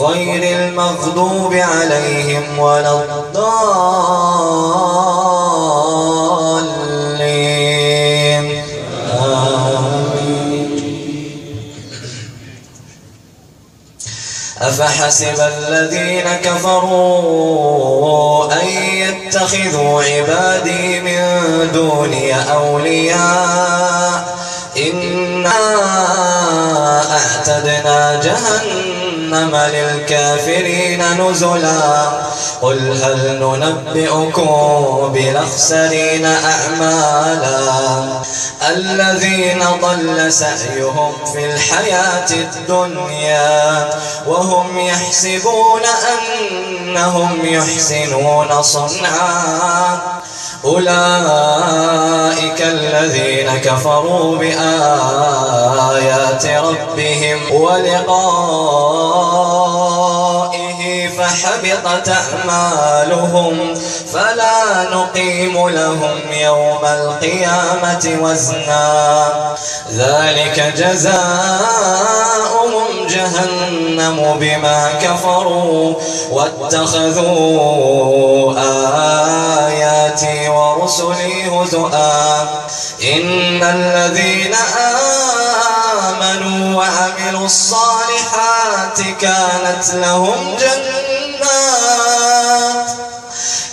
غير المغضوب عليهم ولا الضالين. أفحسب الذين كفروا أن يتخذوا عبادي من دوني أولياء إنا أعتدنا جهنم للكافرين نزلا قل هل ننبئكم بالأخسرين أعمالا الذين ضل سعيهم في الحياة الدنيا وهم يحسبون أنهم يحسنون صنعا أولئك الذين كفروا ربهم ولقائه فحبطت أعمالهم فلا نقيم لهم يوم القيامة وزنا. ذلك جزاؤهم جهنم بما كفروا واتخذوا آياتي ورسلي هزؤا. إن الذين آمنوا وعملوا الصالحات كانت لهم جنات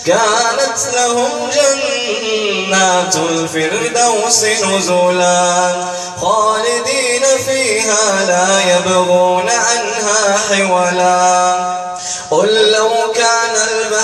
كانت لهم جنات الفردوس نزلا. خالدين فيها لا يبغون عنها حولا. قل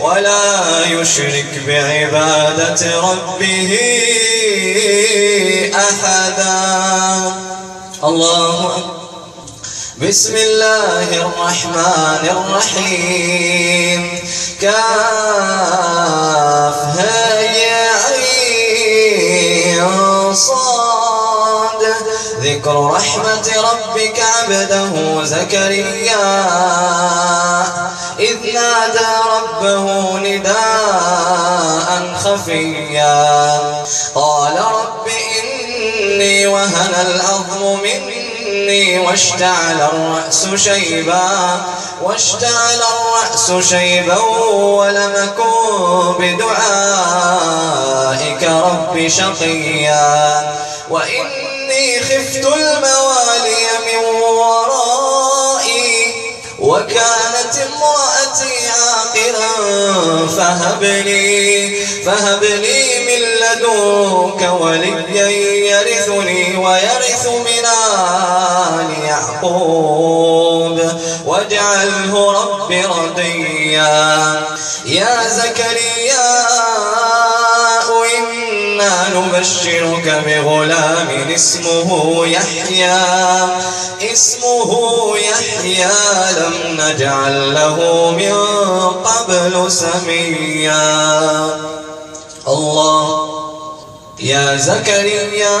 ولا يشرك بعبادة ربه أحدا. الله بسم الله الرحمن الرحيم. كاف هيا ذكر رحمة ربك عبده زكريا. إذ نادى ربه نداء خفيا. قال رب إني وهن العظم مني واشتعل الرأس شيبا. واشتعل الرأس شيبا ولم أكن بدعائك رب شقيا. وإني خفت الموالي من ورائي وكانت امرأتي عاقرا فهب لي فهب لي من لدنك وليا يرثني ويرث من آل يعقوب. واجعله رب رضيا. يا زكريا نبشرك بغلام اسمه يحيى. اسمه يحيى لم نجعل له من قبل سميا. الله يا زكريا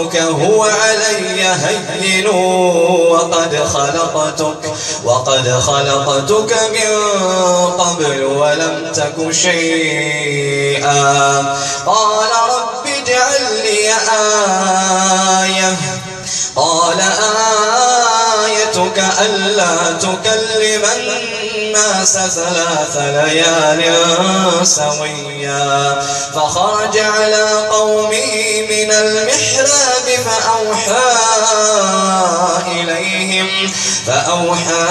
ربك هو علي هين وقد خلقتك وقد خلقتك من قبل ولم تك شيئا. قال رب اجعل لي آية. قال آيتك ألا تكلم الناس. ثلاث ليال سويا. فخرج على قومه من المحراب فأوحى إليهم فأوحى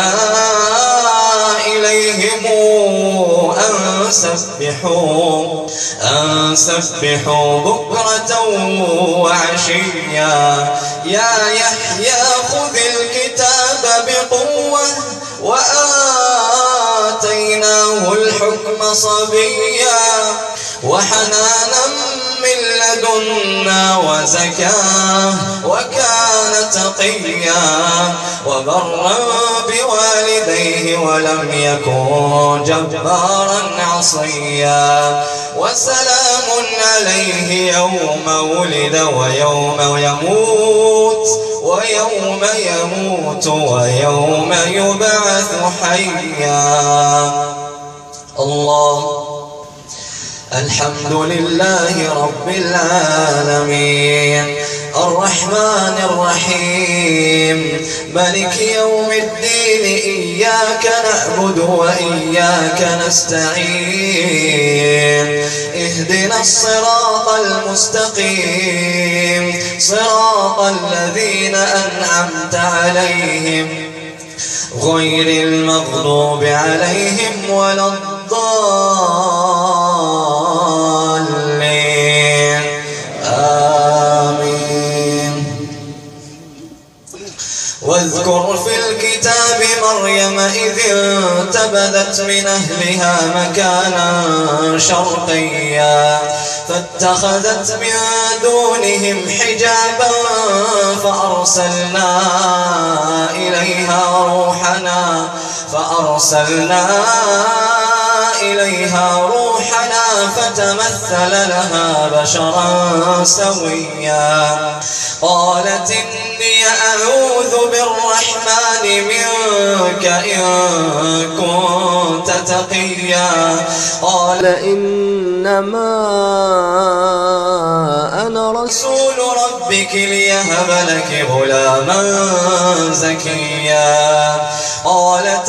إليهم أن سبحوا أن سبحوا بكرة وعشيا. يا يحيى خذ الكتاب بقوة وآتيناه الحكم صبيا وحنانا من لدنا وزكاة وكان تقيا وبرا بوالديه ولم يكن جبارا عصيا وسلام عليه يوم ولد ويوم يموت ويوم يموت ويوم يبعث حيا. الله. الحمد لله رب العالمين. الرحمن الرحيم. ملك يوم الدين إياك نعبد وإياك نستعين. اهدنا الصراط المستقيم. صراط الذين أنعمت عليهم. غير المغضوب عليهم ولا الضالين. مريم إذ انتبذت من أهلها مكانا شرقيا فاتخذت من دونهم حجابا فأرسلنا إليها روحنا فأرسلنا إليها روحنا فتمثل لها بشرا سويا. قالت إني أعوذ بالرحمن منك إن كنت تقيا. قال إنما أنا رسول ربك ليهب لك غلاما زكيا. قالت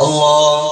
الله